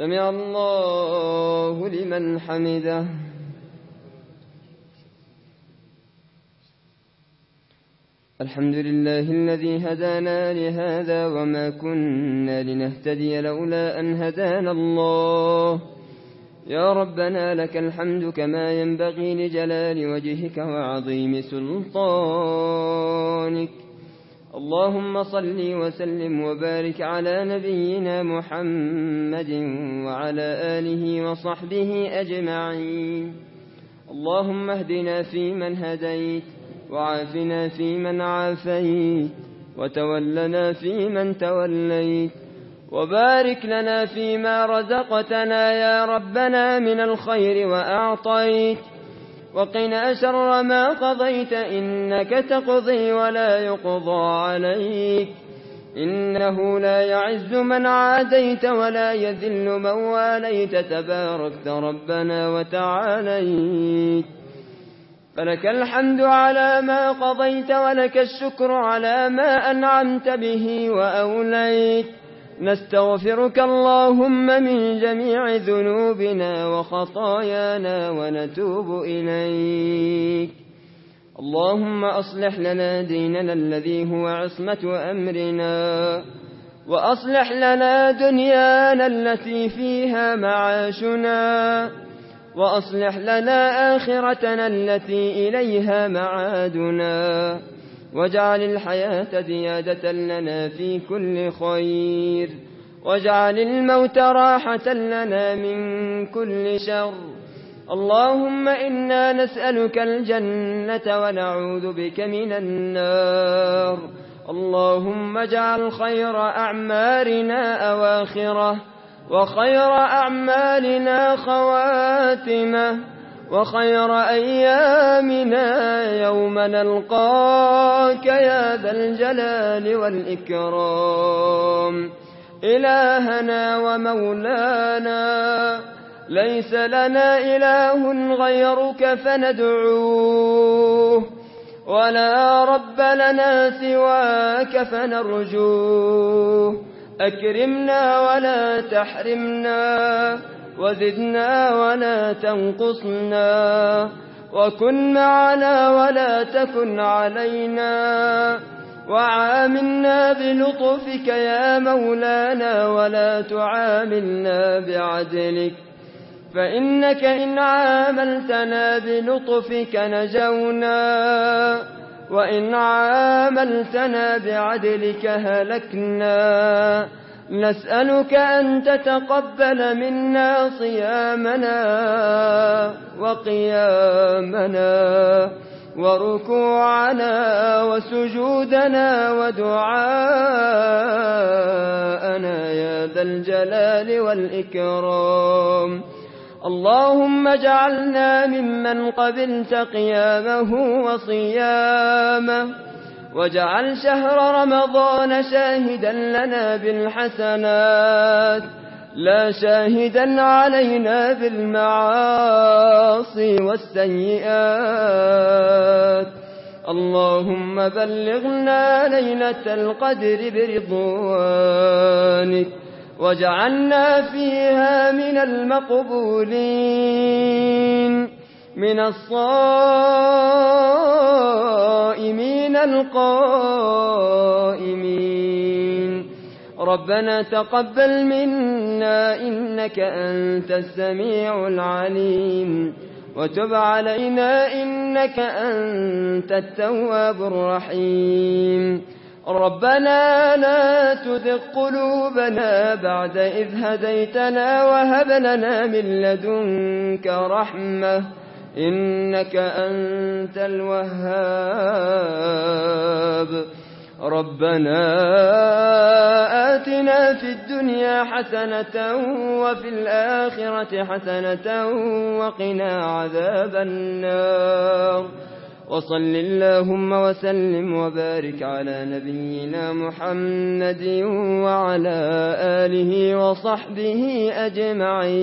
سمع الله لمن حمده. الحمد لله الذي هدانا لهذا وما كنا لنهتدي لولا أن هدانا الله. يا ربنا لك الحمد كما ينبغي لجلال وجهك وعظيم سلطانك. اللهم صل وسلم وبارك على نبينا محمد وعلى آله وصحبه أجمعين. اللهم اهدنا فيمن هديت وعافنا فيمن عافيت وتولنا فيمن توليت وبارك لنا فيما رزقتنا يا ربنا من الخير وأعطيت وقنا شر ما قضيت إنك تقضي ولا يقضى عليك إنه لا يعز من عاديت ولا يذل من واليت تباركت ربنا وتعاليت فلك الحمد على ما قضيت ولك الشكر على ما أنعمت به وأوليت نستغفرك اللهم من جميع ذنوبنا وخطايانا ونتوب إليك. اللهم أصلح لنا ديننا الذي هو عصمة أمرنا وأصلح لنا دنيانا التي فيها معاشنا وأصلح لنا آخرتنا التي إليها معادنا. واجعل الحياة زيادة لنا في كل خير. واجعل الموت راحة لنا من كل شر. اللهم إنا نسألك الجنة ونعوذ بك من النار. اللهم اجعل خير أعمارنا أواخرة وخير أعمالنا خواتمة. وخير أيامنا يوم نلقاك يا ذا الجلال والإكرام. إلهنا ومولانا ليس لنا إله غيرك فندعوه ولا رب لنا سواك فنرجوه. أكرمنا ولا تحرمنا وزدنا ولا تنقصنا وكن معنا ولا تكن علينا وعاملنا بلطفك يا مولانا ولا تعاملنا بعدلك فإنك إن عاملتنا بلطفك نجونا وإن عاملتنا بعدلك هلكنا نسألك أن تتقبل منا صيامنا وقيامنا وركوعنا وسجودنا ودعاءنا يا ذا الجلال والإكرام. اللهم اجعلنا ممن قبلت قيامه وصيامه واجعل شهر رمضان شاهدا لنا بالحسنات لا شاهدا علينا بالمعاصي والسيئات. اللهم بلغنا ليلة القدر برضوانك واجعلنا فيها من المقبولين من الصائمين. من القائمين. ربنا تقبل منا إنك أنت السميع العليم. وتب علينا إنك أنت التواب الرحيم. ربنا لا تذق قلوبنا بعد إذ هديتنا وهب لنا من لدنك رحمة. إنك أنت الوهاب. ربنا آتنا في الدنيا حسنة وفي الآخرة حسنة وقنا عذاب النار. وصل اللهم وسلم وبارك على نبينا محمد وعلى آله وصحبه أجمعين.